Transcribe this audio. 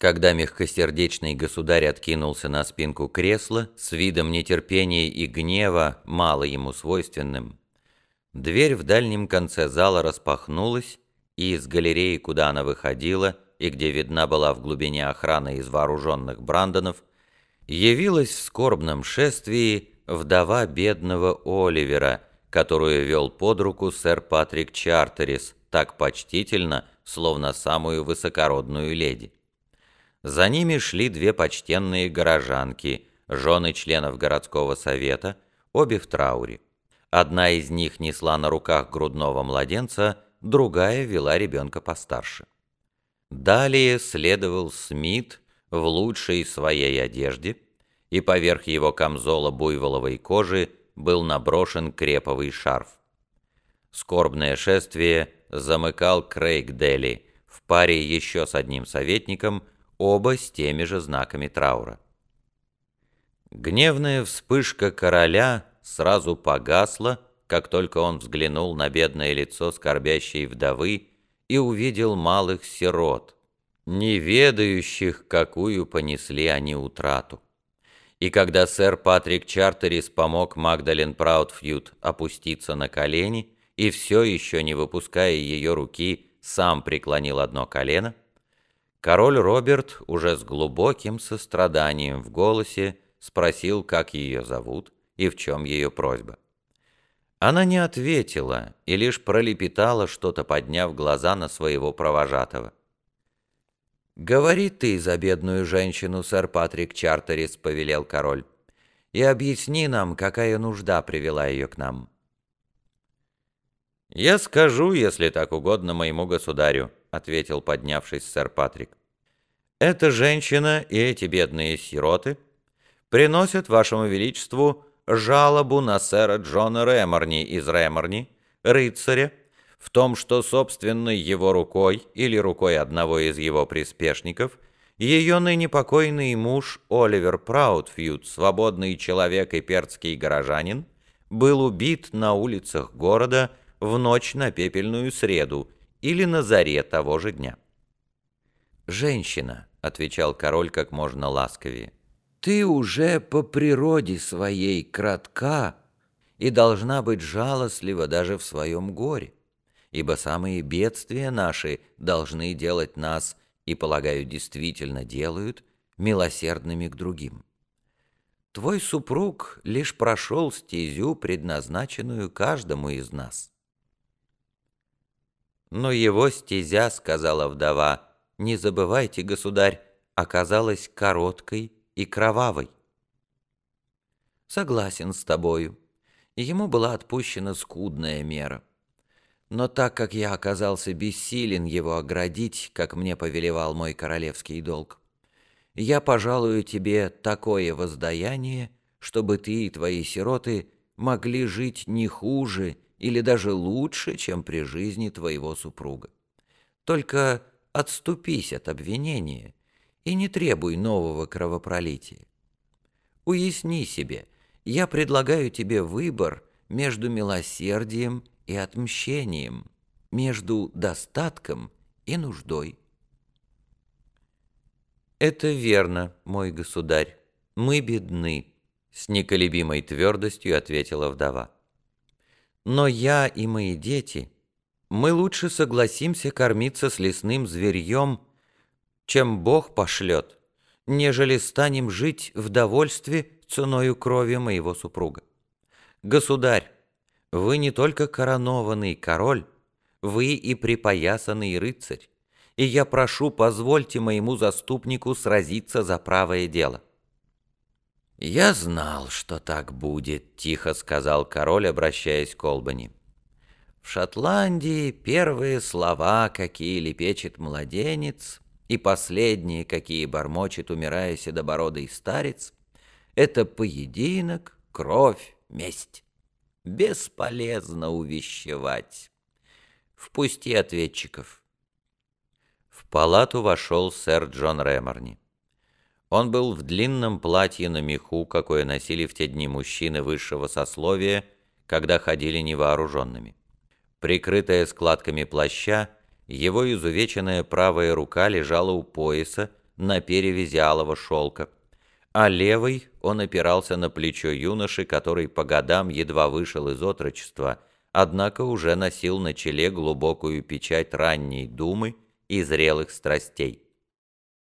Когда мягкосердечный государь откинулся на спинку кресла с видом нетерпения и гнева, мало ему свойственным, дверь в дальнем конце зала распахнулась, и из галереи, куда она выходила, и где видна была в глубине охрана из вооруженных брандонов, явилась в скорбном шествии вдова бедного Оливера, которую вел под руку сэр Патрик Чартерис, так почтительно, словно самую высокородную леди. За ними шли две почтенные горожанки, жены членов городского совета, обе в трауре. Одна из них несла на руках грудного младенца, другая вела ребенка постарше. Далее следовал Смит в лучшей своей одежде, и поверх его камзола буйволовой кожи был наброшен креповый шарф. Скорбное шествие замыкал Крейг Дели в паре еще с одним советником – оба с теми же знаками траура. Гневная вспышка короля сразу погасла, как только он взглянул на бедное лицо скорбящей вдовы и увидел малых сирот, не ведающих, какую понесли они утрату. И когда сэр Патрик Чартерис помог Магдален Праудфьюд опуститься на колени и все еще не выпуская ее руки, сам преклонил одно колено, Король Роберт уже с глубоким состраданием в голосе спросил, как ее зовут и в чем ее просьба. Она не ответила и лишь пролепетала что-то, подняв глаза на своего провожатого. «Говори ты за бедную женщину, сэр Патрик Чартерис», — повелел король, «и объясни нам, какая нужда привела ее к нам». «Я скажу, если так угодно моему государю», — ответил поднявшись сэр Патрик. «Эта женщина и эти бедные сироты приносят вашему величеству жалобу на сэра Джона Рэморни из Рэморни, рыцаря, в том, что собственной его рукой или рукой одного из его приспешников ее ныне покойный муж Оливер Праудфьюд, свободный человек и перцкий горожанин, был убит на улицах города в ночь на пепельную среду или на заре того же дня. «Женщина», — отвечал король как можно ласковее, — «ты уже по природе своей кратка и должна быть жалостлива даже в своем горе, ибо самые бедствия наши должны делать нас, и, полагаю, действительно делают, милосердными к другим. Твой супруг лишь прошел стезю, предназначенную каждому из нас. «Но его стезя, — сказала вдова, — не забывайте, государь, оказалась короткой и кровавой». «Согласен с тобою. Ему была отпущена скудная мера. Но так как я оказался бессилен его оградить, как мне повелевал мой королевский долг, я пожалую тебе такое воздаяние, чтобы ты и твои сироты могли жить не хуже или даже лучше, чем при жизни твоего супруга. Только отступись от обвинения и не требуй нового кровопролития. Уясни себе, я предлагаю тебе выбор между милосердием и отмщением, между достатком и нуждой. «Это верно, мой государь, мы бедны», — с неколебимой твердостью ответила вдова. Но я и мои дети, мы лучше согласимся кормиться с лесным зверьем, чем Бог пошлет, нежели станем жить в довольстве ценою крови моего супруга. Государь, вы не только коронованный король, вы и припоясанный рыцарь, и я прошу, позвольте моему заступнику сразиться за правое дело. «Я знал, что так будет», — тихо сказал король, обращаясь к Олбани. «В Шотландии первые слова, какие лепечет младенец, и последние, какие бормочет, умирая седобородый старец, это поединок, кровь, месть. Бесполезно увещевать. Впусти ответчиков». В палату вошел сэр Джон Реморни. Он был в длинном платье на меху, какое носили в те дни мужчины высшего сословия, когда ходили невооруженными. Прикрытая складками плаща, его изувеченная правая рука лежала у пояса, на перевязи алого шелка, а левой он опирался на плечо юноши, который по годам едва вышел из отрочества, однако уже носил на челе глубокую печать ранней думы и зрелых страстей.